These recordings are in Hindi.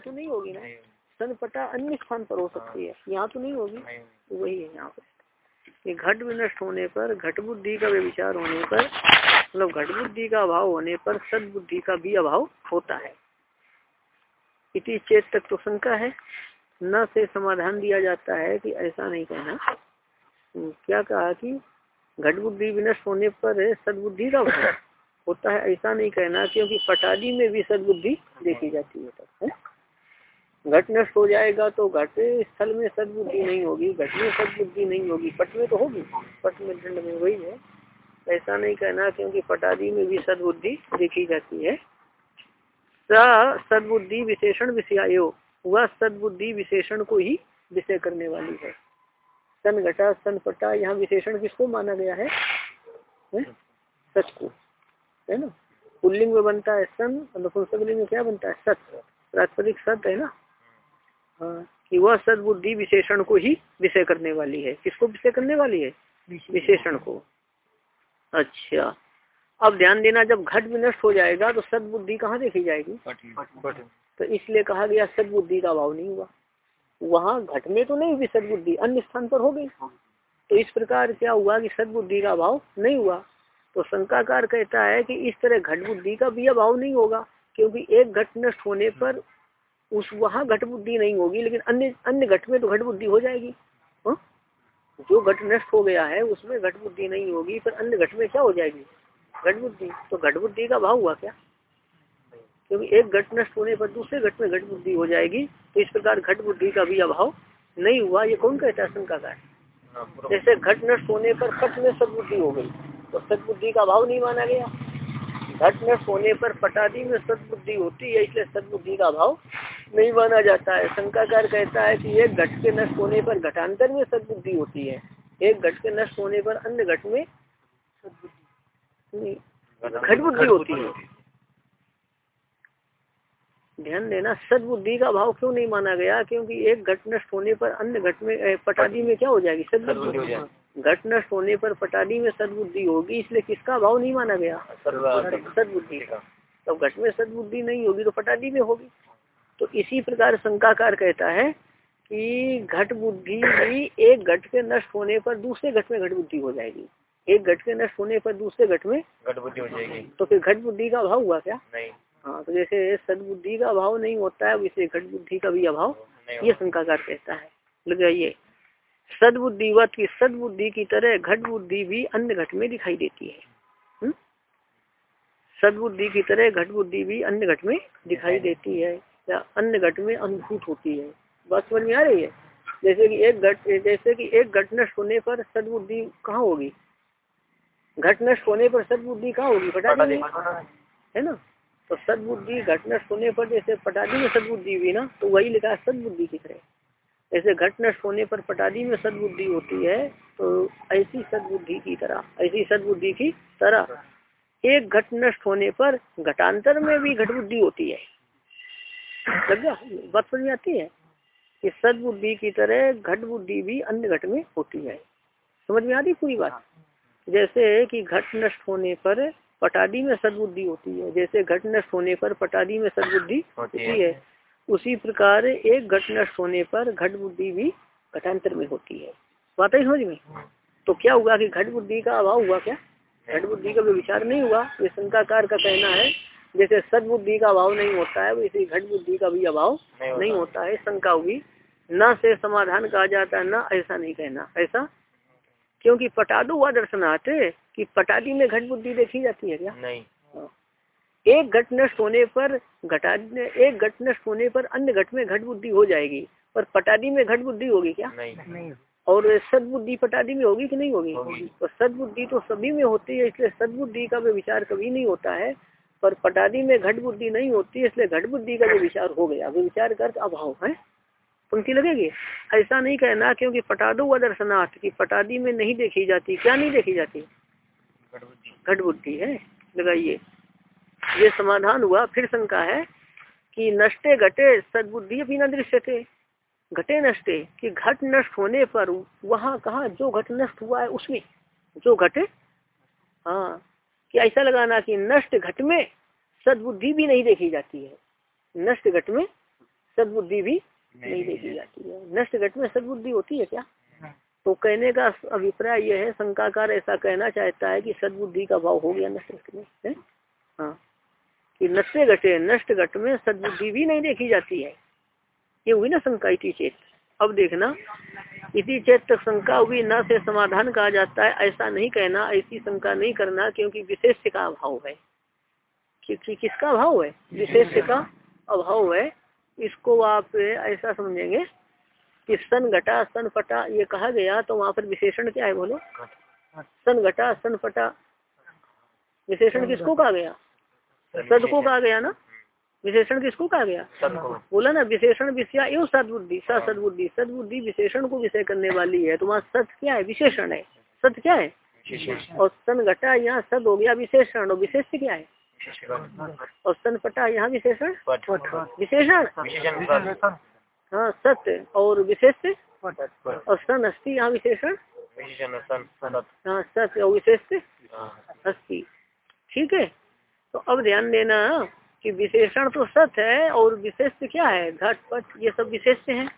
यहाँ तो नहीं होगी ना। सन पटा अन्य स्थान पर हो सकती है। यहाँ तो नहीं होगी। तो वही है यहाँ पर। कि घट विनष्ट होने पर घट बुद्धि का विचार होने पर मतलब घट बुद्धि का अभाव होने पर सदबुद्धि का भी अभाव होता है। इति चेत तक तो शंका है। न से समाधान दिया जाता है कि ऐसा नहीं कहना। हम्म, क्या कहा कि घट बुद्धि विनष्ट होने पर सदबुद्धि का अभाव होता है। ऐसा नहीं कहना क्योंकि पटादी में भी सदबुद्धि देखी जाती है तब है। घट नष्ट हो जाएगा तो घट स्थल में सदबुद्धि नहीं होगी घट में सदबुद्धि नहीं होगी। पट में तो होगी, पट में दंड में वही है। ऐसा नहीं कहना क्योंकि पटादी में भी सदबुद्धि देखी जाती है। सदबुद्धि विशेषण विषयायो, वह सदबुद्धि विशेषण को ही विषय करने वाली है। सन घटा, सन पटा, यहाँ विशेषण किसको माना गया है? सच को, है ना? पुल्लिंग में बनता है सन नपुंसकलिंग में क्या बनता है? सत। प्रास्पदिक सत है ना? हाँ कि वह सदबुद्धि विशेषण को ही विषय करने वाली है। किसको विषय करने वाली है? विशेषण को। अच्छा। अब ध्यान देना जब घट विनष्ट हो जाएगा तो सदबुद्धि कहाँ देखी जाएगी? तो इसलिए कहा गया सदबुद्धि का अभाव नहीं हुआ। वहाँ घट में तो नहीं हुई सदबुद्धि अन्य स्थान पर हो गई। तो इस प्रकार क्या हुआ कि सदबुद्धि का अभाव नहीं हुआ। तो शंकाकार कहता है कि इस तरह घट बुद्धि का भी अभाव नहीं होगा क्योंकि एक घट नष्ट होने पर उस वहाँ घट बुद्धि नहीं होगी लेकिन अन्य अन्य घट में तो घट बुद्धि हो जाएगी। हा? जो घट नष्ट हो गया है उसमें घट बुद्धि नहीं होगी पर अन्य घट में क्या हो जाएगी? घट बुद्धि तो घट बुद्धि का भाव हुआ क्या? क्योंकि एक घट नष्ट होने पर दूसरे घट में घट बुद्धि हो जाएगी तो इस प्रकार घट बुद्धि का भी अभाव नहीं हुआ। ये कौन कहता है? शंका का जैसे घट नष्ट होने पर पट में सदबुद्धि हो गई तो सदबुद्धि का अभाव नहीं माना गया। घट नष्ट होने पर पटादी में सदबुद्धि होती है, इसलिए सदबुद्धि का अभाव नहीं माना जाता है। शंकाकार कहता है कि एक घट के नष्ट होने पर घटान्तर में सदबुद्धि होती है, एक घट के नष्ट होने पर अन्य घट में घट बुद्धि होती है। ध्यान देना, सदबुद्धि का भाव क्यों नहीं माना गया? क्योंकि एक घट नष्ट होने पर अन्य घट में पटादी में क्या हो जाएगी? सदबुद्धि घट नष्ट होने पर पटादी में सदबुद्धि होगी इसलिए किसका भाव नहीं माना गया? सदबुद्धि। का तो घट में सदबुद्धि नहीं होगी तो पटादी में होगी। तो इसी प्रकार शंकाकार कहता है कि घट बुद्धि भी एक घट के नष्ट होने पर दूसरे घट में घट बुद्धि हो जाएगी। एक घट के नष्ट होने पर दूसरे घट में घट बुद्धि हो जाएगी। तो फिर घट बुद्धि का अभाव हुआ क्या? नहीं। हाँ तो जैसे सदबुद्धि का अभाव नहीं होता है वैसे घट बुद्धि का भी अभाव ये शंकाकार कहता है। लगाइए सदबुद्धिवत की सदबुद्धि की तरह घट बुद्धि भी अन्य घट में दिखाई देती है? सदबुद्धि की तरह घट बुद्धि भी अन्य घट में दिखाई देती है या अन्य घट में अनुभूत होती है। बात समझ में आ रही है? जैसे कि एक घट जैसे कि एक घट नष्ट होने पर सदबुद्धि कहाँ होगी? घट नष्ट होने पर सदबुद्धि कहाँ होगी? पटादी में। है ना? तो सदबुद्धि घट नष्ट होने पर जैसे पटादी में सदबुद्धि हुई ना तो वही लिखा है सदबुद्धि की तरह। जैसे घट नष्ट होने पर पटादी में सदबुद्धि होती है तो ऐसी सदबुद्धि की तरह ऐसी सदबुद्धि की तरह एक घट नष्ट होने पर घटांतर में भी घट बुद्धि होती है। लगा बात समझ में आती है? कि सदबुद्धि की तरह घट बुद्धि भी अन्य घट में होती है। समझ में आती पूरी बात? जैसे कि घट नष्ट होने पर पटादी में सदबुद्धि होती है जैसे घट नष्ट होने पर पटादी में सदबुद्धि होती है। उसी प्रकार एक घट नष्ट होने पर घट बुद्धि भी घटांतर में होती है। बात ही समझ में? तो क्या हुआ कि घट बुद्धि का अभाव हुआ क्या? घट बुद्धि का भी विचार नहीं हुआ। ये शंकाकार का कहना है जैसे सदबुद्धि का अभाव नहीं होता है वैसे घट बुद्धि का भी अभाव नहीं, नहीं होता है। शंका हुई न से समाधान कहा जाता है न ऐसा नहीं कहना। ऐसा? क्योंकि पटादो हुआ दर्शनार्थ कि पटादी में घट बुद्धि देखी जाती है क्या? नहीं। एक घट नष्ट होने पर घटा एक घट नष्ट होने पर अन्य घट में घट बुद्धि हो जाएगी। पर पटादी में घट बुद्धि होगी क्या? नहीं, नहीं। और सदबुद्धि पटादी में होगी कि नहीं होगी? तो सदबुद्धि तो सभी में होती है इसलिए सदबुद्धि का भी विचार कभी नहीं होता है। पर पटादी में घट बुद्धि नहीं होती इसलिए घट बुद्धि का भी विचार हो गया। अभी विचार कर अभाव है। पंक्ति लगेगी? ऐसा नहीं कहना क्योंकि पटादो व दर्शनार्थ की पटादी में नहीं देखी जाती। क्या नहीं देखी जाती? घट बुद्धि है। लगाइए। ये समाधान हुआ। फिर शंका है कि नष्टे घटे सदबुद्धि अपनी न दृश्य थे घटे नष्टे कि घट नष्ट होने पर वहाँ कहा जो घट नष्ट हुआ है उसमें जो घट हाँ कि ऐसा लगाना कि नष्ट घट में सदबुद्धि भी नहीं देखी जाती है? नष्ट घट में सदबुद्धि भी नहीं नहीं देखी जाती है। नष्ट घट में सदबुद्धि होती है क्या? तो कहने का अभिप्राय यह है शंकाकार ऐसा कहना चाहता है कि सदबुद्धि का भाव हो गया नष्ट घट में हाँ। कि नष्ट घटे नष्ट घट में सदबुद्धि भी नहीं देखी जाती है। ये हुई ना शंका इति चेत। अब देखना इसी चेत तक शंका हुई न से समाधान कहा जाता है ऐसा नहीं कहना ऐसी शंका नहीं करना क्योंकि विशेष का अभाव है। कि, किसका अभाव है? विशेष का अभाव है। इसको आप ऐसा समझेंगे कि सन घटा सन फटा ये कहा गया तो वहाँ पर विशेषण क्या है बोलो? सन घटा सन फटा। विशेषण किसको कहा गया? सद को कहा गया ना? विशेषण किसको कहा गया? बोला ना विशेषण विषय एवं सदबुद्धि सदबुद्धि। सदबुद्धि विशेषण को विषय करने वाली है तुम्हारा सत क्या है? विशेषण है। सत क्या है? और सन घटा यहाँ सद हो गया विशेषण और विशेष क्या है? और सन पटा यहाँ विशेषण? विशेषण। हाँ सत्य और विशेष और सन अस्थि यहाँ विशेषण? हाँ सत्य और विशेष अस्थि। ठीक है? तो अब ध्यान देना कि विशेषण तो सत्य है और विशेष क्या है? घट, पट, ये सब विशेष हैं।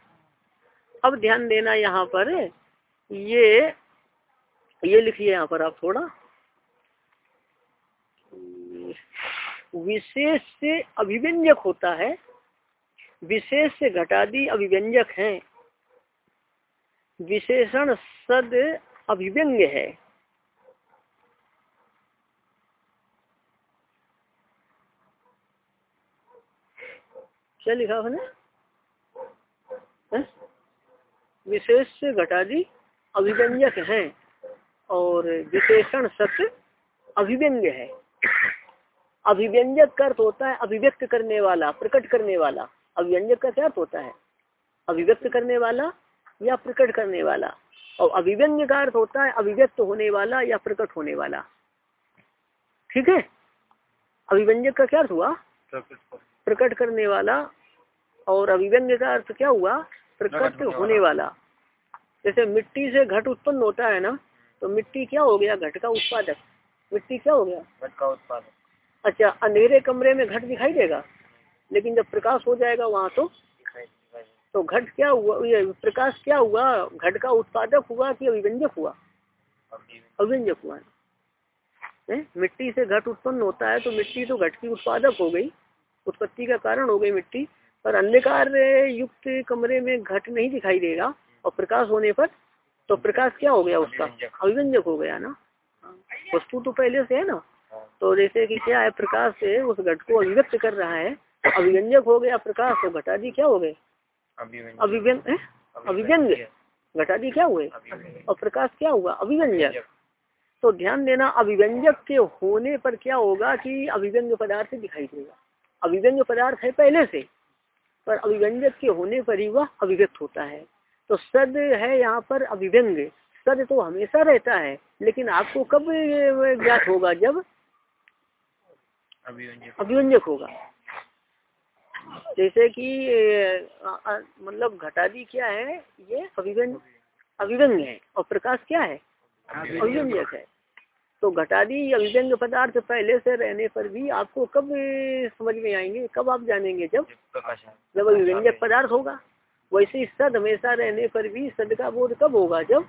अब ध्यान देना यहाँ पर, ये ये लिखिए यहाँ पर आप थोड़ा। विशेष से अभिव्यंजक होता है। विशेष से घटादि अभिव्यंजक हैं। विशेषण सद अभिव्यंग है। क्या लिखा आपने विशेष घटादि अभिव्यंजक हैं और विशेषण सत्य अभिव्यंग है। अभिव्यंजक का अर्थ होता है अभिव्यक्त करने वाला, प्रकट करने वाला। अभिव्यंजक का क्या अर्थ होता है? अभिव्यक्त करने वाला या प्रकट करने वाला? और अभिव्यंग का अर्थ होता है अभिव्यक्त होने वाला या प्रकट होने वाला। ठीक है? अभिव्यंजक का क्या अर्थ हुआ? प्रकट करने वाला और अभिव्यंग का अर्थ क्या हुआ? प्रकट होने वाला। जैसे मिट्टी से घट उत्पन्न होता है ना तो मिट्टी क्या हो गया? घट का उत्पादक। मिट्टी क्या हो गया? घट का उत्पादक। अच्छा अंधेरे कमरे में घट दिखाई देगा लेकिन जब प्रकाश हो जाएगा वहाँ तो? तो घट क्या हुआ? ये प्रकाश क्या हुआ? घट का उत्पादक हुआ कि अभिव्यंजक हुआ? अभिव्यंजक हुआ। है? मिट्टी से घट उत्पन्न होता है तो मिट्टी तो घट की उत्पादक हो गई। उत्पत्ति का कारण हो गई मिट्टी पर अंधकार युक्त कमरे में घट नहीं दिखाई देगा और प्रकाश होने पर तो प्रकाश क्या हो गया उसका? अभिव्यंजक। हो गया ना? वस्तु तो पहले से है ना? तो जैसे कि क्या है प्रकाश से उस घट को अभिव्यक्त कर रहा है अभिव्यंजक हो गया प्रकाश तो घटादी क्या हो गए? अभिव्यंग अभिव्यंग घटादी क्या हुए? और प्रकाश क्या हुआ? अभिव्यंजक। तो ध्यान देना अभिव्यंजक के होने पर क्या होगा कि अभिव्यंग पदार्थ दिखाई देगा। अभिव्यंग पदार्थ है पहले से पर अभिव्यंजक के होने पर ही वह अभिव्यक्त होता है। तो सद है यहाँ पर अभिव्यंग सद तो हमेशा रहता है लेकिन आपको कब ज्ञात होगा? जब अभिव्यंजक होगा। जैसे कि मतलब घटादी क्या है? ये अभिव्यंग अभिव्यंग है। और प्रकाश क्या है? अभिव्यंजक है। तो घटादी अभिव्यंग पदार्थ पहले से रहने पर भी आपको कब समझ में आएँगे कब आप जानेंगे? जब जब अभिव्यंजक पदार्थ होगा। वैसे सद हमेशा रहने पर भी सद का बोध कब होगा? जब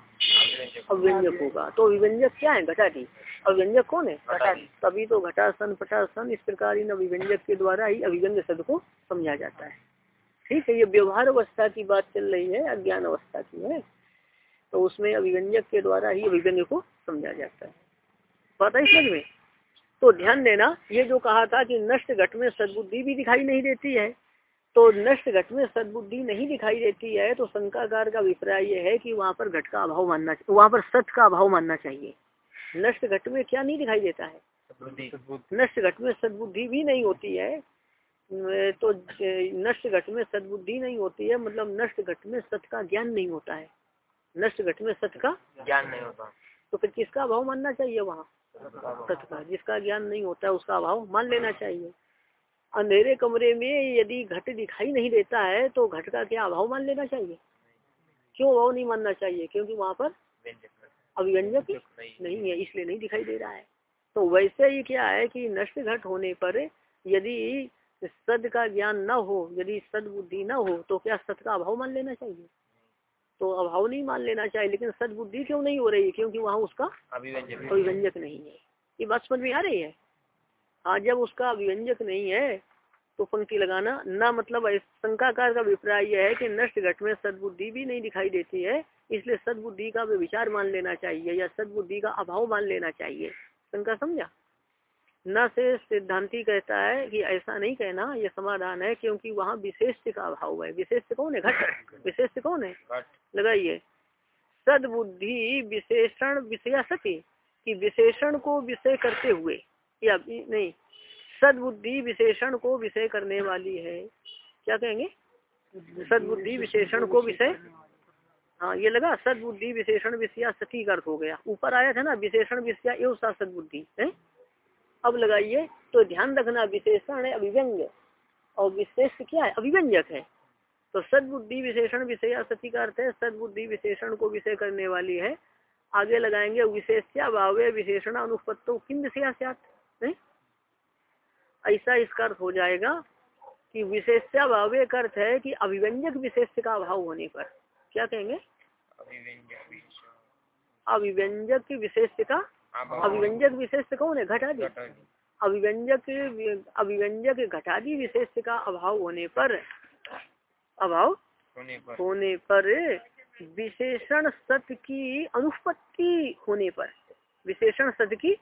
अव्यंजक होगा। तो अभिव्यंजक क्या है? घटादी अभिव्यंजक कौन है? घटादी तभी तो घटासन पटासन इस प्रकार इन अभिव्यंजक के द्वारा ही अभिव्यंग सद को समझा जाता है। ठीक है ये व्यवहार अवस्था की बात चल रही है अज्ञान अवस्था की है। तो उसमें अभिव्यंजक के द्वारा ही अभिव्यंग को समझा जाता है। पता है समझ में? तो ध्यान देना ये जो कहा था कि नष्ट घट में सदबुद्धि भी दिखाई नहीं देती है तो नष्ट घट में सदबुद्धि नहीं दिखाई देती है तो शंकाकार का अभिप्राय यह है कि वहाँ पर घट का अभाव मानना वहाँ पर सत का अभाव मानना चाहिए। नष्ट घट में क्या नहीं दिखाई देता है? नष्ट घट में सदबुद्धि भी नहीं होती है तो नष्ट घट में सदबुद्धि नहीं होती है मतलब नष्ट घट में सत का ज्ञान नहीं होता है। नष्ट घट में सत का ज्ञान नहीं होता। तो फिर किसका अभाव मानना चाहिए वहाँ? सत का जिसका ज्ञान नहीं होता है, उसका अभाव मान लेना चाहिए। अंधेरे कमरे में यदि घट दिखाई नहीं देता है तो घट का क्या अभाव मान लेना चाहिए? क्यों अभाव नहीं मानना चाहिए? क्योंकि वहाँ पर अभिव्यंजक नहीं है, इसलिए नहीं दिखाई दे रहा है। तो वैसे ही क्या है कि नष्ट घट होने पर यदि सद का ज्ञान न हो, यदि सद बुद्धि न हो तो क्या सत का अभाव मान लेना चाहिए? तो अभाव नहीं मान लेना चाहिए लेकिन सदबुद्धि क्यों नहीं हो रही? क्योंकि वहाँ उसका अभिव्यंजक नहीं है। ये बात समझ में आ रही है। हाँ जब उसका अभिव्यंजक नहीं है तो पंक्ति लगाना ना मतलब शंकाकार का अभिप्राय यह है कि नष्ट घट में सदबुद्धि भी नहीं दिखाई देती है इसलिए सदबुद्धि का विचार मान लेना चाहिए या सदबुद्धि का अभाव मान लेना चाहिए। शंका समझा? न से सिद्धांति कहता है कि ऐसा नहीं कहना यह समाधान है क्योंकि वहाँ विशेष का अभाव है। विशेष कौन है? घट। विशेष कौन है? लगाइए। सदबुद्धि विशेषण विषया सती कि विशेषण को विषय करते हुए या नहीं सदबुद्धि विशेषण को विषय करने वाली है। क्या कहेंगे? सदबुद्धि विशेषण को विषय हाँ ये लगा सदबुद्धि विशेषण विषया सती का अर्थ हो गया। ऊपर आया था ना विशेषण विषया एवं सदबुद्धि है? अब लगाइए तो ध्यान रखना विशेषण है अभिव्यंग और विशेष क्या है? अभिव्यंजक है। तो सदबुद्धि विशेषण विषय सती का अर्थ है सदबुद्धि विशेषण को विषय करने वाली है। आगे लगाएँगे विशेष्या भाव विशेषण अनुपत्तो किम विषया ऐसा इसका अर्थ हो जाएगा कि विशेष्या भाव का अर्थ है कि अभिव्यंजक विशेष का अभाव होने पर। क्या कहेंगे? अभिव्यंजक विशेष का अभिव्यंजक विशेष कौन है घटादी अभिव्यंजक अभिव्यंजक घटादी विशेष का अभाव होने पर। अभाव होने पर। विशेषण सत्य की अनुपत्ति होने पर। विशेषण सत्य की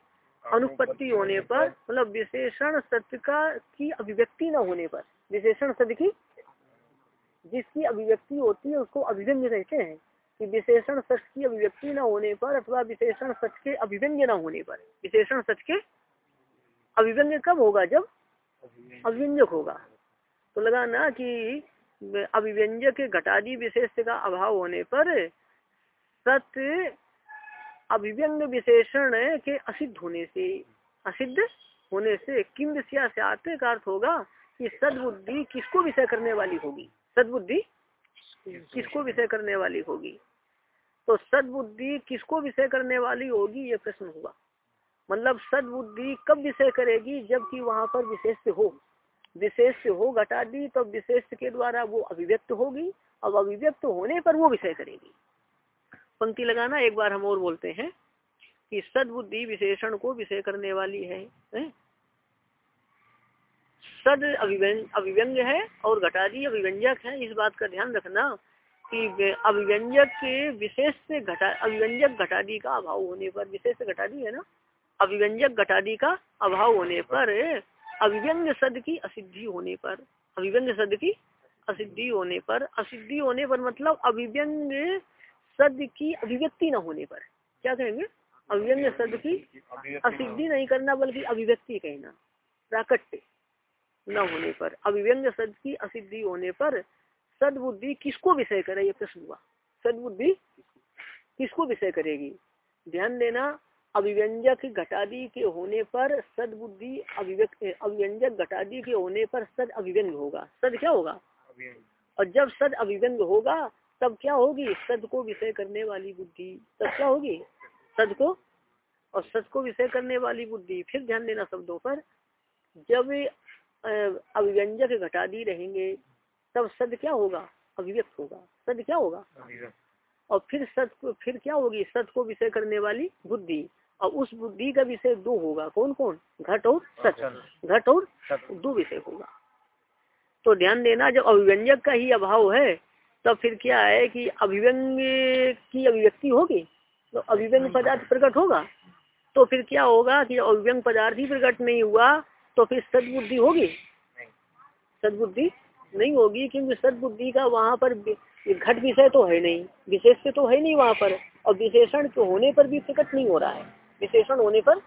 अनुपत्ति होने पर मतलब विशेषण सत्य का की अभिव्यक्ति न होने पर। विशेषण सत्य की जिसकी अभिव्यक्ति होती है उसको अभिव्यंग कहते हैं। कि विशेषण सच की अभिव्यक्ति न होने पर अथवा विशेषण सच के अभिव्यंग न होने पर। विशेषण सच के अभिव्यंग कब होगा? जब अभिव्यंजक होगा। तो लगा ना कि अभिव्यंजक घटादी विशेष का अभाव होने पर सत्य अभिव्यंग विशेषण के असिद्ध होने से, असिद्ध होने से किम विषया से आते का अर्थ होगा कि सदबुद्धि किसको विषय करने वाली होगी? सदबुद्धि किसको विषय करने वाली होगी? तो सदबुद्धि किसको विषय करने वाली होगी ये प्रश्न हुआ। मतलब सदबुद्धि कब विषय करेगी? जबकि वहाँ पर विशेष हो। विशेष हो घटा दी तो विशेष के द्वारा वो अभिव्यक्त होगी। अब अभिव्यक्त होने पर वो विषय करेगी। पंक्ति लगाना एक बार हम और बोलते हैं कि सदबुद्धि विशेषण को विषय करने वाली है, है? सद अभिव्यंग है और घटादी अभिव्यंजक है इस बात का ध्यान रखना। कि अभिव्यंजक के विशेष से घटा अभिव्यंजक घटादी का अभाव होने पर, विशेष घटादी है ना? अभिव्यंजक घटादी का अभाव होने पर अभिव्यंग सद की असिद्धि होने पर अभिव्यंग सद की असिद्धि होने पर, असिद्धि होने पर मतलब अभिव्यंग सद की अभिव्यक्ति न होने पर। क्या कहेंगे? अभिव्यंग सद की असिद्धि नहीं करना, बल्कि अभिव्यक्ति कहना, प्राकट्य न होने पर अभिव्यंग सद की असिद्धि होने पर सदबुद्धि किसको विषय करे ये प्रश्न हुआ। सदबुद्धि किसको विषय करेगी? ध्यान देना अभिव्यंजक घटादी के होने पर सदबुद्धि अभिव्यक्त अभिव्यंजक घटादी के होने पर सद अभिव्यंग होगा। सद क्या होगा? और जब सद अभिव्यंग होगा तब क्या होगी? सद को विषय करने वाली बुद्धि। तब क्या होगी? सद को? और सद को विषय करने वाली बुद्धि। फिर ध्यान देना शब्दों पर। जब अभिव्यंजक घटादी रहेंगे तब सद क्या होगा? अभिव्यक्त होगा। सद क्या होगा? और फिर को फिर क्या होगी? सद को विषय करने वाली बुद्धि। और उस बुद्धि का विषय दो होगा। कौन कौन घट और सच घट और दो विषय होगा। तो ध्यान देना जब अभिव्यंजक का ही अभाव है तब फिर क्या है कि अभिव्यंग की अभिव्यक्ति होगी? तो अभिव्यंग पदार्थ प्रकट होगा। तो फिर क्या होगा कि अभिव्यंग पदार्थ ही प्रकट नहीं हुआ तो फिर सदबुद्धि होगी? सदबुद्धि नहीं होगी क्योंकि सदबुद्धि का वहाँ पर घट विषय तो है नहीं। विशेष से तो है नहीं वहाँ पर और विशेषण तो होने पर भी प्रकट नहीं हो रहा है। विशेषण होने पर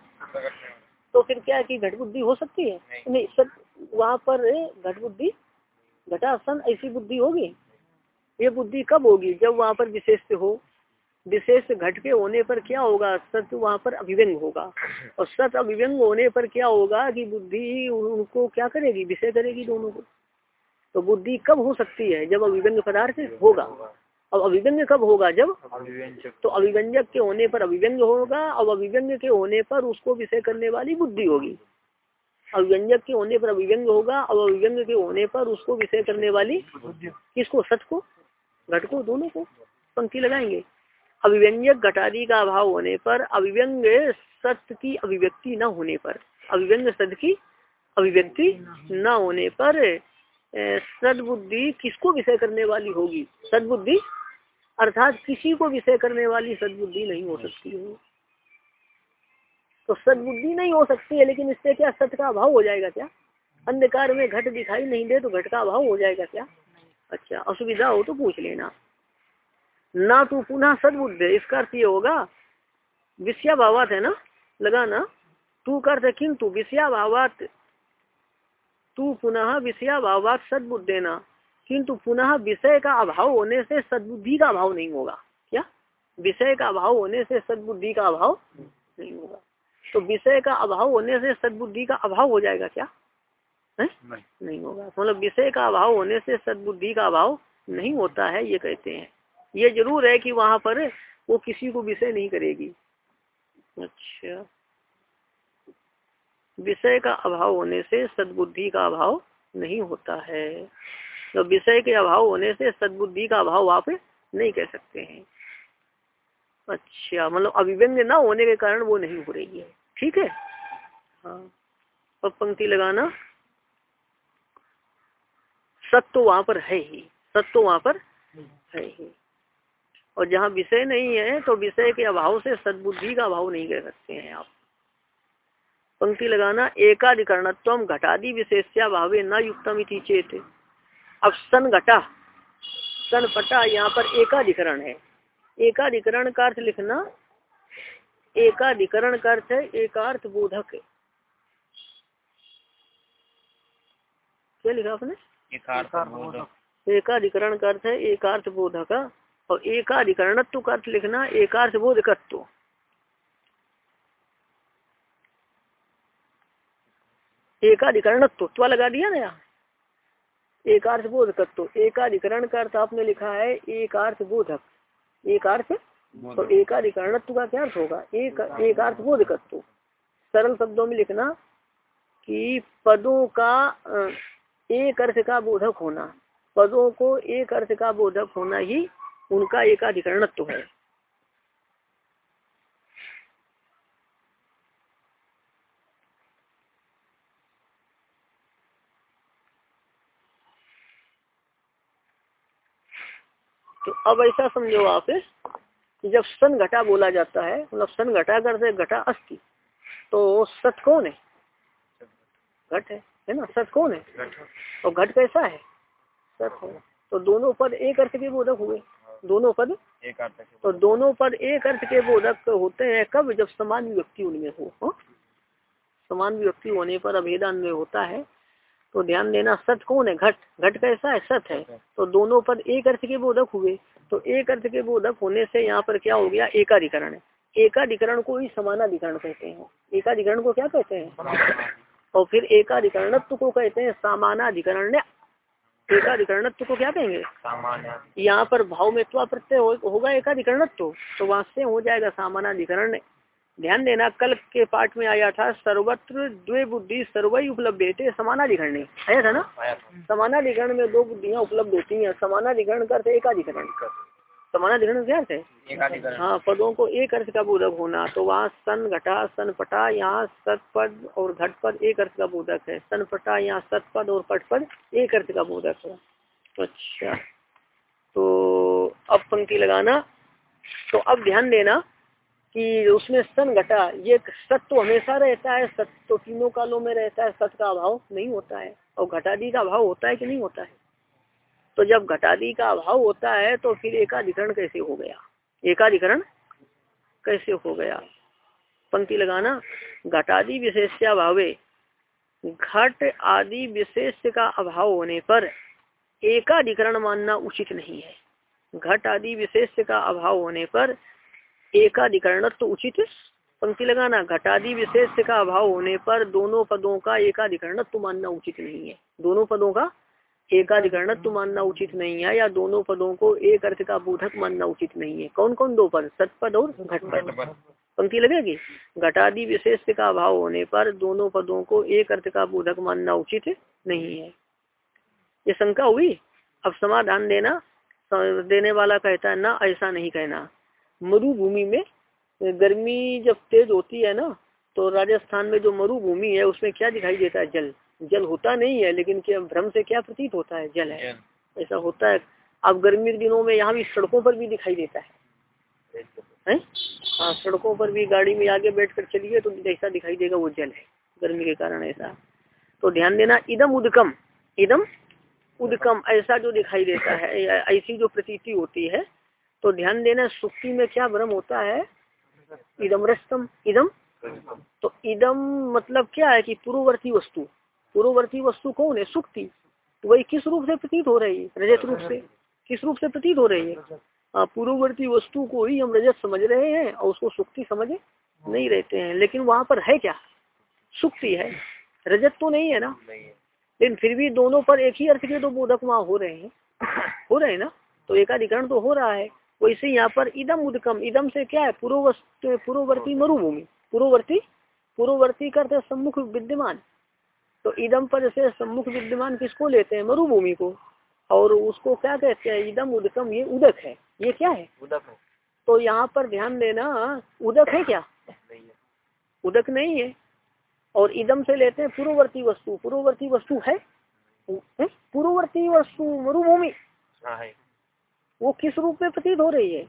तो फिर क्या कि घट बुद्धि हो सकती है? नहीं। सब वहाँ पर घट बुद्धि घटासन ऐसी बुद्धि होगी। ये बुद्धि कब होगी? जब वहाँ पर विशेष हो। विशेष घट के होने पर क्या होगा? सत्य वहाँ पर अभिव्यंग होगा। और सत्य अभिव्यंग होने पर क्या होगा कि बुद्धि उनको क्या करेगी? विषय करेगी दोनों को। तो बुद्धि कब हो सकती है? जब अभिव्यंग पदार्थ होगा। अब अभिव्यंग कब होगा? जब तो अभिव्यंजक के होने पर अभिव्यंग होगा अब अभिव्यंग के होने पर उसको विषय करने वाली बुद्धि होगी। अभिव्यंजक के होने पर अभिव्यंग होगा अब अभिव्यंग के होने पर उसको विषय करने वाली किसको? सच को? घट को दोनों को। पंक्ति लगाएँगे। अभिव्यंजक घटादि का अभाव होने पर अभिव्यंग सत्य की अभिव्यक्ति न होने पर अभिव्यंग सद की अभिव्यक्ति न होने पर सदबुद्धि किसको विषय करने वाली होगी? सदबुद्धि? अर्थात किसी को विषय करने वाली सदबुद्धि नहीं हो सकती है। तो सदबुद्धि नहीं हो सकती है, लेकिन इससे क्या सत्य का अभाव हो जाएगा क्या? अंधकार में घट दिखाई नहीं दे तो घट का अभाव हो जाएगा क्या? अच्छा असुविधा हो तो पूछ लेना। ना तो पुनः सदबुद्ध इसका अर्थ ये होगा, विषयाभावात है ना? लगाना तू कर किंतु विषयाभावात तू पुनः विषयाभावात सदबुद्धि ना किंतु पुनः विषय का अभाव होने से सदबुद्धि का अभाव नहीं होगा। क्या? विषय का अभाव होने से सदबुद्धि का अभाव नहीं होगा। तो विषय का अभाव होने से सदबुद्धि का अभाव हो जाएगा क्या? है? नहीं, नहीं होगा। मतलब विषय का अभाव होने से सदबुद्धि का अभाव नहीं होता है ये कहते हैं। ये ज़रूर है कि वहाँ पर वो किसी को विषय नहीं करेगी। अच्छा। विषय का अभाव होने से सदबुद्धि का अभाव नहीं होता है। तो विषय के अभाव होने से सदबुद्धि का अभाव आप नहीं कह सकते हैं। अच्छा मतलब अभिव्यंग ना होने के कारण वो नहीं हो रही है। ठीक है? हाँ। अब पंक्ति लगाना। सत्य तो वहाँ पर है ही। सत्य तो वहाँ पर है ही। और जहाँ विषय नहीं है तो विषय के अभाव से सदबुद्धि का अभाव नहीं कह सकते हैं आप। पंक्ति लगाना एकाधिकरणत्व घटादि विशेष्या भावे न युक्तम इति चेत। अब सन घटा। सन पटा यहाँ पर एकाधिकरण है। एकाधिकरण का अर्थ लिखना एकाधिकरण का अर्थ है एकार्थ बोधक क्या लिखा आपने? एकाधिकरण का अर्थ है एकार्थ बोधक और एकाधिकरणत्व का अर्थ लिखना एकार्थ बोधकत्व एकाधिकरणत्व लगा दिया ना यहाँ एकार्थ बोधकत्व एकाधिकरण का अर्थ आपने लिखा है एकार्थ बोधक एकार्थ? तो एकाधिकरण का क्या अर्थ होगा? एक एकार्थ बोधकत्व सरल शब्दों में लिखना कि पदों का एक अर्थ का बोधक होना। पदों को एक अर्थ का बोधक होना ही उनका एकाधिकरणत्व है। तो अब ऐसा समझो आप कि जब सन घटा बोला जाता है मतलब सन घटा कर घटा अस्थि तो सत कौन है? घट है है ना? सत कौन है? और घट कैसा है? सत है। तो दोनों पद एक अर्थ के बोधक हुए। दोनों पद? एक अर्थ तो दोनों पद एक अर्थ के बोधक होते हैं कब? जब समान व्यक्ति उनमें हो हाँ? समान व्यक्ति होने पर अभेदान में होता है। तो ध्यान देना सत कौन है? घट घट कैसा है? सत है। तो दोनों पद एक अर्थ के बोधक हुए। तो एक अर्थ के बोधक होने से यहाँ पर क्या हो गया? एकाधिकरण एकाधिकरण को ही समानाधिकरण कहते हैं। एकाधिकरण को क्या कहते हैं? और फिर एकाधिकरणत्व को कहते हैं सामानाधिकरण। एकाधिकरणत्व को क्या कहेंगे? यहाँ पर भाव में प्रत्यय होगा एकाधिकरणत्व। तो वहाँ से हो जाएगा सामानाधिकरण। ध्यान देना कल के पाठ में आया था सर्वत्र द्वे बुद्धि सर्वई उपलब्ध थे समानाधिकरण आया था। ना समानाधिकरण में दो बुद्धियाँ उपलब्ध होती हैं समानाधिकरण करते एकाधिकरण। समानाधिकरण क्या अर्थ है? हाँ पदों को एक अर्थ का बोधक होना तो वहाँ सन घटा सन पटा यहाँ सतपद और घट पद एक अर्थ का बोधक है। सन पटा यहाँ सतपद और पट पद एक अर्थ का बोधक है। अच्छा तो अब पंक्ति लगाना। तो अब ध्यान देना कि उसमें सन घटा, ये सत तो हमेशा रहता है सत्य तो तीनों कालों में रहता है सत्य का अभाव नहीं होता है। और घटादी का अभाव होता है कि नहीं होता है? तो जब घटादी का अभाव होता है तो फिर एकाधिकरण कैसे हो गया? एकाधिकरण कैसे हो गया? पंक्ति लगाना, घटादि विशेष्या भावे। घट आदि विशेष का अभाव होने पर एकाधिकरण मानना उचित नहीं है। घट आदि विशेष का अभाव होने पर एकाधिकरण तो उचित पंक्ति लगाना घटादि विशेष का अभाव होने पर दोनों पदों का एकाधिकरण तो मानना उचित नहीं है। दोनों पदों का एकाधिकरण तो मानना उचित नहीं है या दोनों पदों को एक अर्थ का बोधक मानना उचित नहीं है। कौन कौन दो पद? सतपद और घटपद पंक्ति लगेगी घटादि विशेष का अभाव होने पर दोनों पदों को एक अर्थ का बोधक मानना उचित नहीं है। ये शंका हुई? अब समाधान देना देने वाला कहता है ना ऐसा नहीं कहना। मरुभूमि में गर्मी जब तेज होती है ना तो राजस्थान में जो मरुभूमि है उसमें क्या दिखाई देता है? जल। जल होता नहीं है लेकिन क्या भ्रम से क्या प्रतीत होता है? जल है। ऐसा होता है। अब गर्मी के दिनों में यहाँ भी सड़कों पर भी दिखाई देता है। हैं? हाँ सड़कों पर भी गाड़ी में आगे बैठ कर चलिए तो ऐसा दिखाई देगा वो जल है। गर्मी के कारण ऐसा। तो ध्यान देना इदम उदकम। इदम उदकम ऐसा जो दिखाई देता है ऐसी जो प्रतीति होती है तो ध्यान देना, सुक्ति में क्या भ्रम होता है? इदम रस्तम इदम? तो इदम मतलब क्या है कि पूर्ववर्ती वस्तु। पूर्ववर्ती वस्तु कौन है? सुक्ति। तो वही किस रूप से प्रतीत हो रही है? रजत रूप से। किस रूप से प्रतीत हो रही है? पूर्ववर्ती वस्तु को ही हम रजत समझ रहे हैं और उसको सुक्ति समझ नहीं रहते हैं। लेकिन वहाँ पर है क्या? सुक्ति है। रजत तो नहीं है ना? लेकिन फिर भी दोनों पर एक ही अर्थ के दो बोधक वहाँ हो रहे हैं। हो रहे हैं ना? तो एकाधिकरण तो हो रहा है। वैसे यहाँ पर इदम उदकम इदम से क्या है? पूर्ववर्ती पूर्ववर्ती मरुभूमि। पूर्ववर्ती पूर्ववर्ती करते सम्मुख विद्यमान। तो इदम पर से सम्मुख विद्यमान किसको लेते हैं? मरुभूमि को। और उसको क्या कहते हैं? इदम उदकम ये उदक है। ये क्या है? उदक है। तो यहाँ पर ध्यान देना उदक है क्या? उदक नहीं है। और इदम से लेते हैं पूर्ववर्ती वस्तु। पूर्ववर्ती वस्तु है? पूर्ववर्ती वस्तु मरुभूमि। हाँ, वो किस रूप में प्रतीत हो रही है?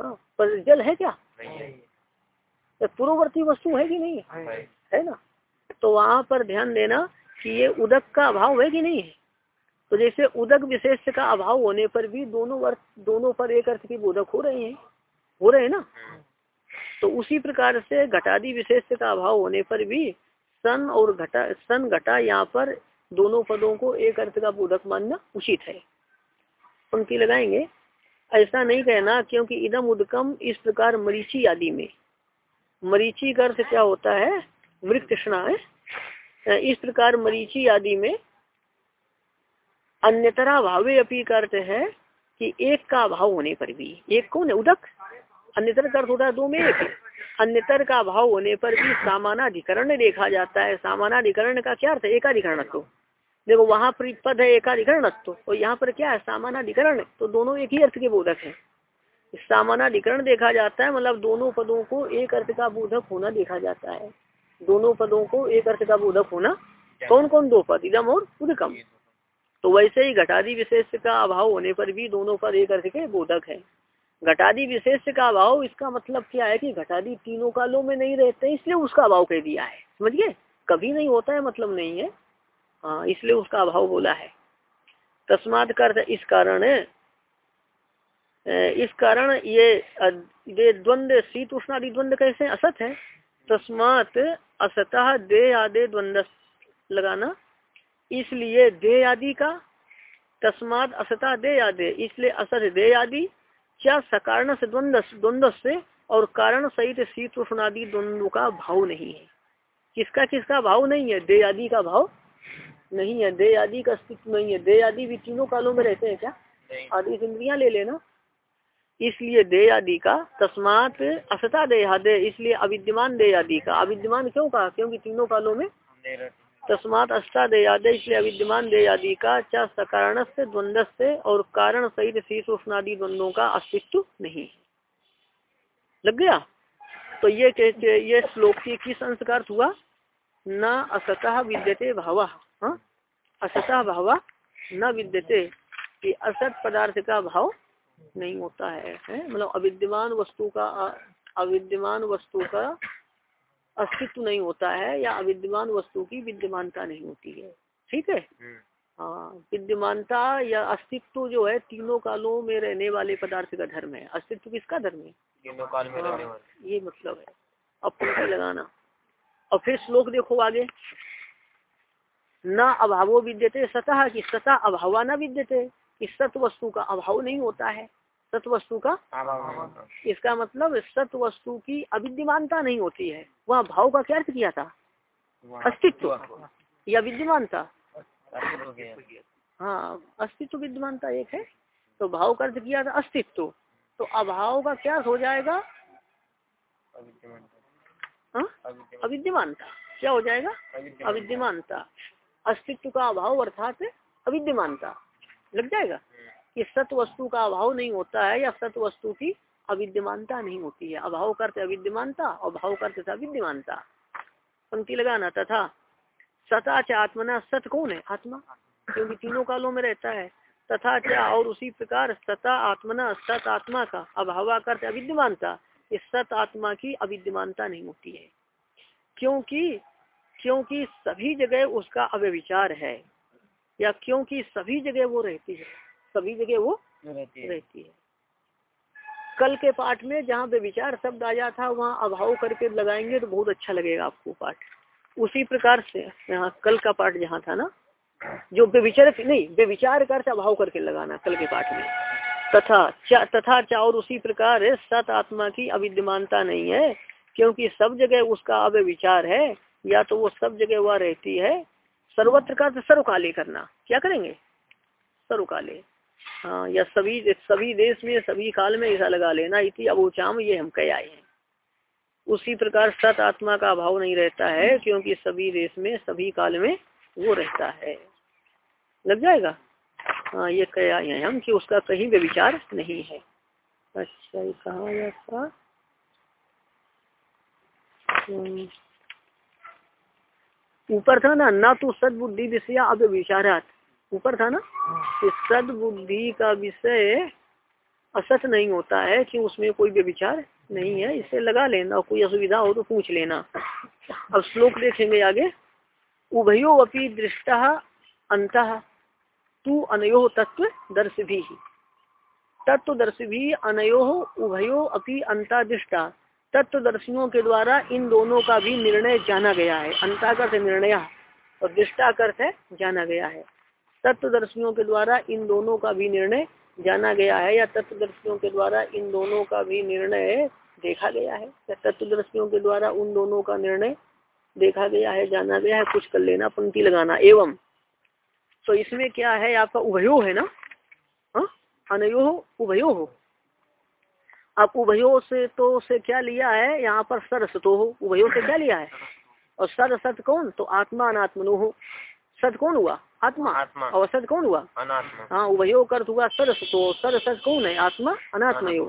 हाँ पर जल है क्या? तो पूर्ववर्ती वस्तु है कि नहीं? है। है ना? तो वहाँ पर ध्यान देना कि ये उदक का अभाव है कि नहीं है? तो जैसे उदक विशेष का अभाव होने पर भी दोनों अर्थ दोनों पर एक अर्थ की बोधक हो रहे हैं हो रहे हैं ना? तो उसी प्रकार से घटादि विशेष का अभाव होने पर भी सन और घटा सन घटा यहाँ पर दोनों पदों को एक अर्थ का बोधक मानना उचित है। पंक्ति लगाएँगे। ऐसा नहीं कहना क्योंकि इदम उदकम इस प्रकार मरीची आदि में। मरीची का अर्थ क्या होता है? मृत कृष्णा है। इस प्रकार मरीची आदि में अन्यतरा भावे अपी का अर्थ है कि एक का अभाव होने पर भी। एक कौन है? उदक। अन्यतर का अर्थ होता है दो में एक। अन्यतर का अभाव होने पर भी सामानाधिकरण देखा जाता है। सामानाधिकरण का क्या अर्थ है? एकाधिकरण तो देखो, वहाँ पर पद है एकाधिकरण तो और यहाँ पर क्या है? सामानाधिकरण तो दोनों एक ही अर्थ के बोधक है। सामानाधिकरण देखा जाता है मतलब दोनों पदों को एक अर्थ का बोधक होना देखा जाता है। दोनों पदों को एक अर्थ का बोधक होना कौन कौन दो पद? इदम और उदकम। तो वैसे ही घटादि विशेष का अभाव होने पर भी दोनों पद एक अर्थ के बोधक है। घटादी विशेष का अभाव, इसका मतलब क्या है कि घटादी तीनों कालों में नहीं रहते, इसलिए उसका अभाव कह दिया है। समझिए? कभी नहीं होता है मतलब नहीं है। हाँ इसलिए उसका अभाव बोला है। तस्मात कर इस कारण इस कारण ये ये द्वंद शीत उष्णादि द्वंद कैसे असत है। तस्मात असतः दे आदे द्वंद लगाना, इसलिए दे आदि का, तस्मात असता दे आदे इसलिए असत दे आदि क्या सकारण से द्वंद द्वंद से और कारण सहित शीत उष्णादि द्वंद्व का भाव नहीं है। किसका किसका भाव नहीं है? दे आदि का भाव नहीं है दे आदि का अस्तित्व नहीं है। दे आदि भी तीनों कालों में रहते हैं क्या? आदि इंद्रिया ले लेना। इसलिए दे आदि का तस्मात असता देहादे इसलिए अविद्यमान दे आदि का। अविद्यमान क्यों कहा? क्योंकि तीनों कालों में तस्मात अस्ता दे आदे इसलिए अविद्यमान दे आदि का चाह सकारण से द्वंद से और कारण सहित शीश उष्णादि द्वंद्वों का अस्तित्व नहीं। लग गया? तो ये कहते ये श्लोक की किस अंश का अर्थ हुआ? न असतः विद्यते भाव हाँ? असता भाव न विद्यते। कि असत पदार्थ का भाव नहीं होता है, है? मतलब अविद्यमान वस्तु का अविद्यमान वस्तु का अस्तित्व नहीं होता है या अविद्यमान वस्तु की विद्यमानता नहीं होती है। ठीक है? हम्म। हाँ विद्यमानता या अस्तित्व जो है तीनों कालों में रहने वाले पदार्थ का धर्म है। अस्तित्व किसका धर्म है? तीनों काल में हाँ, रहने वाले। ये मतलब है। अब पंक्ति लगाना। और फिर श्लोक देखो आगे। न अभावो विद्यते सतह की सतह अभावा न विद्यते। इस सत वस्तु का अभाव नहीं होता है। सत वस्तु का इसका मतलब सत वस्तु की अविद्यमानता नहीं होती है। वह भाव का क्या अर्थ किया था? अस्तित्व। या विद्यमानता? हाँ अस्तित्व विद्यमानता एक है। तो भाव का अर्थ किया था अस्तित्व। तो अभाव का क्या हो जाएगा? अविद्यमानता। क्या हो जाएगा? अविद्यमानता। अस्तित्व का अभाव अर्थात अविद्यमानता। लग जाएगा? कि सत वस्तु का अभाव नहीं होता है या सत्य वस्तु की अविद्यमानता नहीं होती है। अभाव करते अविद्यमानता और भाव करते अविद्यमानता। पंक्ति लगाना तथा सता च आत्मना सत कौन है? आत्मा। क्योंकि तीनों कालों में रहता है। तथा क्या और उसी प्रकार सता आत्मना सत आत्मा का अभावा करते अविद्यमानता। इस सत आत्मा की अविद्यमानता नहीं होती है। क्योंकि क्योंकि सभी जगह उसका अव्यविचार है या क्योंकि सभी जगह वो रहती है सभी जगह वो रहती है, रहती है। कल के पाठ में जहाँ विचार शब्द आया था वहाँ अभाव करके लगाएँगे तो बहुत अच्छा लगेगा आपको पाठ। उसी प्रकार से यहाँ कल का पाठ जहाँ था ना जो बेविचार नहीं बेविचार कर अभाव करके लगाना कल के पाठ में। तथा चा तथा चा और उसी प्रकार सत आत्मा की अविद्यमानता नहीं है, क्योंकि सब जगह उसका अव्यविचार है, या तो वो सब जगह वह रहती है, सर्वत्र का सर्वकाले करना। क्या करेंगे? सर्वकाले हाँ या सभी सभी देश में, सभी काल में ऐसा लगा लेना इति अबोचाम ये हम कह आए हैं। उसी प्रकार सत आत्मा का अभाव नहीं रहता है, क्योंकि सभी देश में, सभी काल में वो रहता है। लग जाएगा? हाँ ये कह हम कि उसका कहीं भी विचार नहीं है। अच्छा ये कहा गया था। ऊपर था ना ना तो सदबुद्धि विषय अब विचारात। ऊपर था ना? कि सदबुद्धि का विषय असत नहीं होता है कि उसमें कोई भी विचार नहीं है। इसे लगा लेना, कोई असुविधा हो तो पूछ लेना। अब श्लोक देखेंगे आगे। उभयो अपनी दृष्टा अंत। तू अनयो तत्व दर्श भी तत्व दर्श भी अनयो उभयो अपनी अंता दृष्टा तत्वदर्शियों के द्वारा इन दोनों का भी निर्णय जाना गया है। अंताकर्थ निर्णय और दृष्टाकर से जाना गया है। तत्वदर्शियों के द्वारा इन दोनों का भी निर्णय जाना गया है या तत्वदर्शियों के द्वारा इन दोनों का भी निर्णय देखा गया है? या तत्वदर्शियों के द्वारा उन दोनों का निर्णय देखा गया है, जाना गया है? कुछ कर लेना, पंक्ति लगाना, एवं तो इसमें क्या है आपका उभयो है ना? हाँ? अनयो उभयो हो। आप उभयो से तो से क्या लिया है यहाँ पर सरस तो हो उभयो से क्या लिया है? और सर सत कौन? तो आत्मा अनात्मनो हो। सत कौन हुआ? आत्मा। आत्मा। और सत कौन हुआ? अनात्मा। हाँ उभयो कर हुआ सरस तो सर सत कौन है? आत्मा अनात्मयो।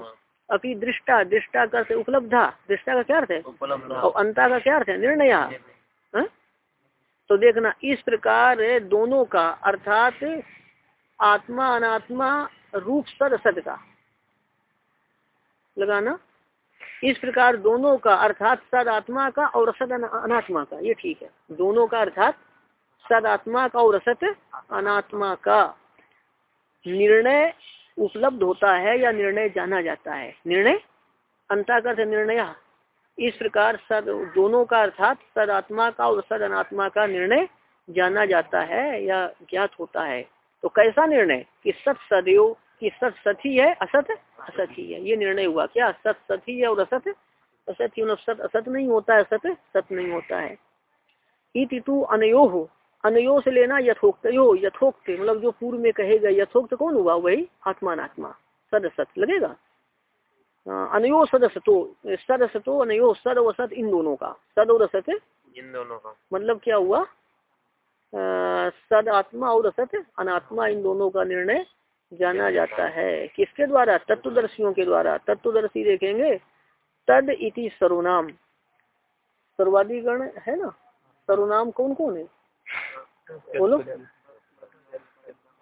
अभी दृष्टा दृष्टा कर उपलब्धा। दृष्टा का क्या अर्थ है? और अंता का क्या अर्थ है? निर्णय। हाँ? तो देखना, इस प्रकार दोनों का, अर्थात आत्मा, अनात्मा, रूप, सद सत का। लगाना? इस प्रकार दोनों का, अर्थात सद आत्मा का और असद अनात्मा का। ये ठीक है। दोनों का, अर्थात सद आत्मा का और असत अनात्मा का। निर्णय उपलब्ध होता है या निर्णय जाना जाता है? निर्णय? अंताकर निर्णय इस प्रकार सद, दोनों का अर्थात सद आत्मा का और सद अनात्मा का निर्णय जाना जाता है या ज्ञात होता है। तो कैसा निर्णय? कि सत सदैव, कि सत सत ही, असत असत ही। है ये निर्णय हुआ क्या? सत सत ही और असत? असत ही सत, असत नहीं होता है सत सत नहीं होता है। इतु अनयो। हो अनयो से लेना यथोक्त, यो, यथोक्त मतलब जो पूर्व में कहेगा यथोक्त कौन हुआ? वही आत्मात्मा सद, सत। लगेगा? अनयो सदसतो सदसतो अनयो सद व सत इन दोनों का। सद और असत इन दोनों का। मतलब क्या हुआ? सद आत्मा और असत अनात्मा इन दोनों का निर्णय जाना जाता है। किसके द्वारा? तत्वदर्शियों के द्वारा। तत्वदर्शी देखेंगे। तद इति सर्वनाम। सर्वाधिगण है ना? सर्वनाम कौन कौन है बोलो।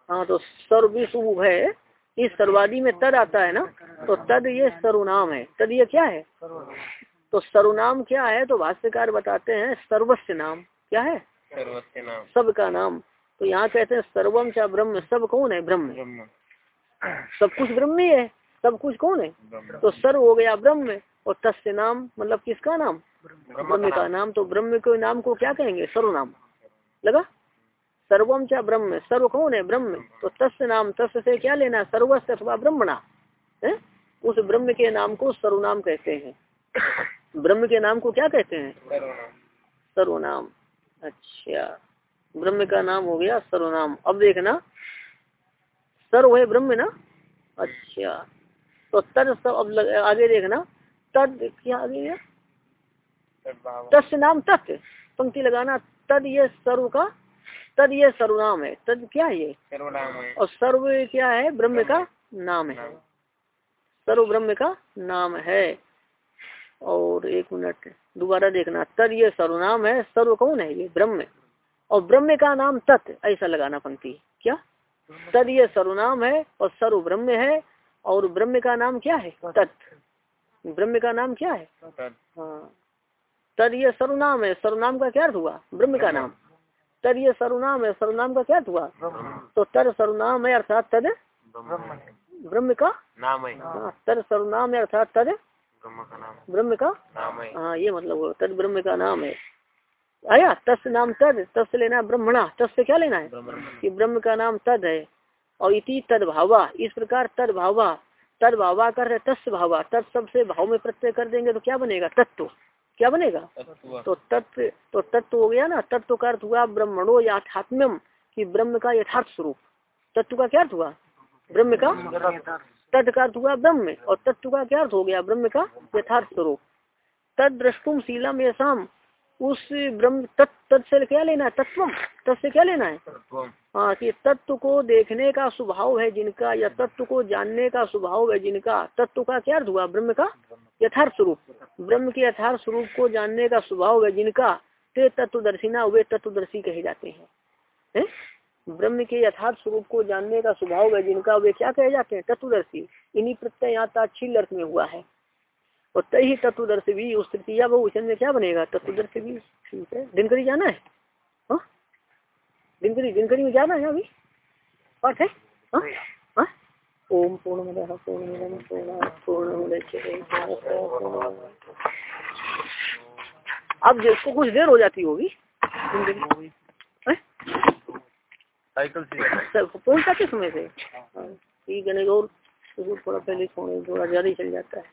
हाँ तो सर्विशु है। इस सर्वादी में तद आता है ना तो तद ये सर्वनाम है। तद ये क्या है? तो सर्वनाम क्या है? तो भाष्यकार बताते हैं सर्वस्व नाम। क्या है? सर्वस्व नाम। सब का नाम। तो यहाँ कहते हैं सर्वम चा ब्रह्म। सब कौन है? ब्रह्म। सब कुछ ब्रह्म ही। है सब कुछ कौन है? तो सर्व हो गया ब्रह्म। और तस्य नाम मतलब किसका नाम? ब्रह्म का नाम। तो ब्रह्म के नाम को क्या कहेंगे? सर्व नाम लगा? सर्वम चा ब्रह्म सर्व कौन है ब्रह्म। तो तस्य नाम तस्य से क्या लेना सर्वस्व अथवा ब्रह्मणा। है? उस ब्रह्म के नाम को सर्वनाम कहते हैं। ब्रह्म के नाम को क्या कहते हैं? सर्वनाम। अच्छा। ब्रह्म का नाम हो गया सर्वनाम। अब देखना। सर्व है ब्रह्म ना? अच्छा। तो तद सब अब लग, आगे देखना। तद क्या आगे गया? तस् नाम तत्। पंक्ति लगाना। तद ये सर्व का तद ये सर्वनाम है। तद क्या है ये? और सर्व क्या है? ब्रह्म का नाम है। सर्व ब्रह्म का नाम है। और एक मिनट दोबारा देखना। तद ये सर्वनाम है। सर्व कौन है ये? ब्रह्म। और ब्रह्म का नाम तत् ऐसा लगाना पंक्ति। क्या? तद ये सर्वनाम है और सर्व ब्रह्म है। और ब्रह्म का नाम क्या है? तत्। ब्रह्म का नाम क्या है? हाँ। तद ये सर्वनाम है। सर्वनाम का क्या अर्थ हुआ? ब्रह्म का नाम। तद ये सर्वनाम है। सर्वनाम का क्या हुआ? तो तर सर्वनाम है अर्थात तद? ब्रह्म। का? नाम है। हाँ तर सर्वनाम है अर्थात तद? ब्रह्म का नाम। है। हाँ ये मतलब तद ब्रह्म का नाम है। आया तस् नाम तद तस् लेना ब्रह्मणा। तस् से क्या लेना है? कि ब्रह्म का नाम तद है। और इति तद भावा। इस प्रकार तद भावा। तद भावा कर तस् भावा। तत् सबसे भाव में प्रत्यय कर देंगे तो क्या बनेगा? तत्व। क्या बनेगा? तो तत्व तो तत्व हो गया ना तत्व का अर्थ हुआ ब्रह्मणो याथात्म्यम कि ब्रह्म का यथार्थ स्वरूप। तत्व का क्या अर्थ हुआ? ब्रह्म का? तद का अर्थ हुआ ब्रह्म। और तत्व का क्या अर्थ हो गया? ब्रह्म का यथार्थ स्वरूप। तद दृष्टुम शीलम यशाम उस ब्रह्म तत्व से क्या लेना है? तत्वम। तत् से क्या लेना है? हाँ कि तत्व को देखने का स्वभाव है जिनका, या तत्व को जानने का स्वभाव है जिनका। तत्व का क्या अर्थ हुआ? ब्रह्म का यथार्थ स्वरूप। ब्रह्म के यथार्थ स्वरूप को जानने का स्वभाव है जिनका, ते तत्वदर्शिना वे तत्वदर्शी कहे जाते हैं। है? ब्रह्म के यथार्थ स्वरूप को जानने का स्वभाव है जिनका, वे क्या कहे जाते हैं? तत्वदर्शी। इन्हीं प्रत्यय यहाँ ताच्छील अर्थ में हुआ है। और तय ही तत्वदर्शी भी उस तृतीया बहुवचन में क्या बनेगा? तत्वदर्शी भी, ठीक है? दिनकरी जाना हाँ? दिनकरी दिनकरी में जाना है अभी? पाठ है? हाँ? हाँ। ओम पूर्ण पूर्ण पूर्ण अब जिसको कुछ देर हो जाती होगी साइकिल से पहुँच जाते समय से? ठीक है नहीं और थोड़ा पहले छोड़े थोड़ा ज़्यादा ही चल जाता है।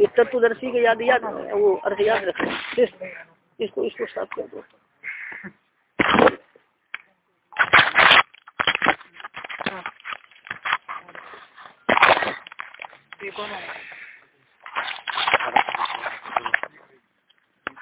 ये तत्वदर्शी के याद याद वो अर्थ याद रखना। इसको इसको साफ़ कर दो। 你过来